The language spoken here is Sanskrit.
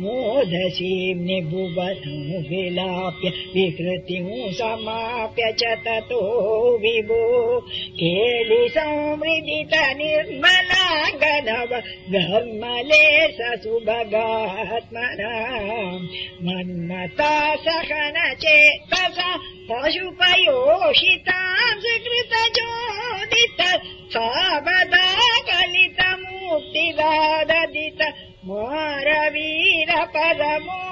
मोदशीम् निभुवनु विलाप्य विकृतिम् समाप्य च ततो विभो। केलि संवृदित निर्मला धर्मले स सुभगात्मना मन्मता सहन चेतसा पशुपयोषिताम् सुकृत चोदित सावदा कलित मूर्तिदाददित मारवीर परमो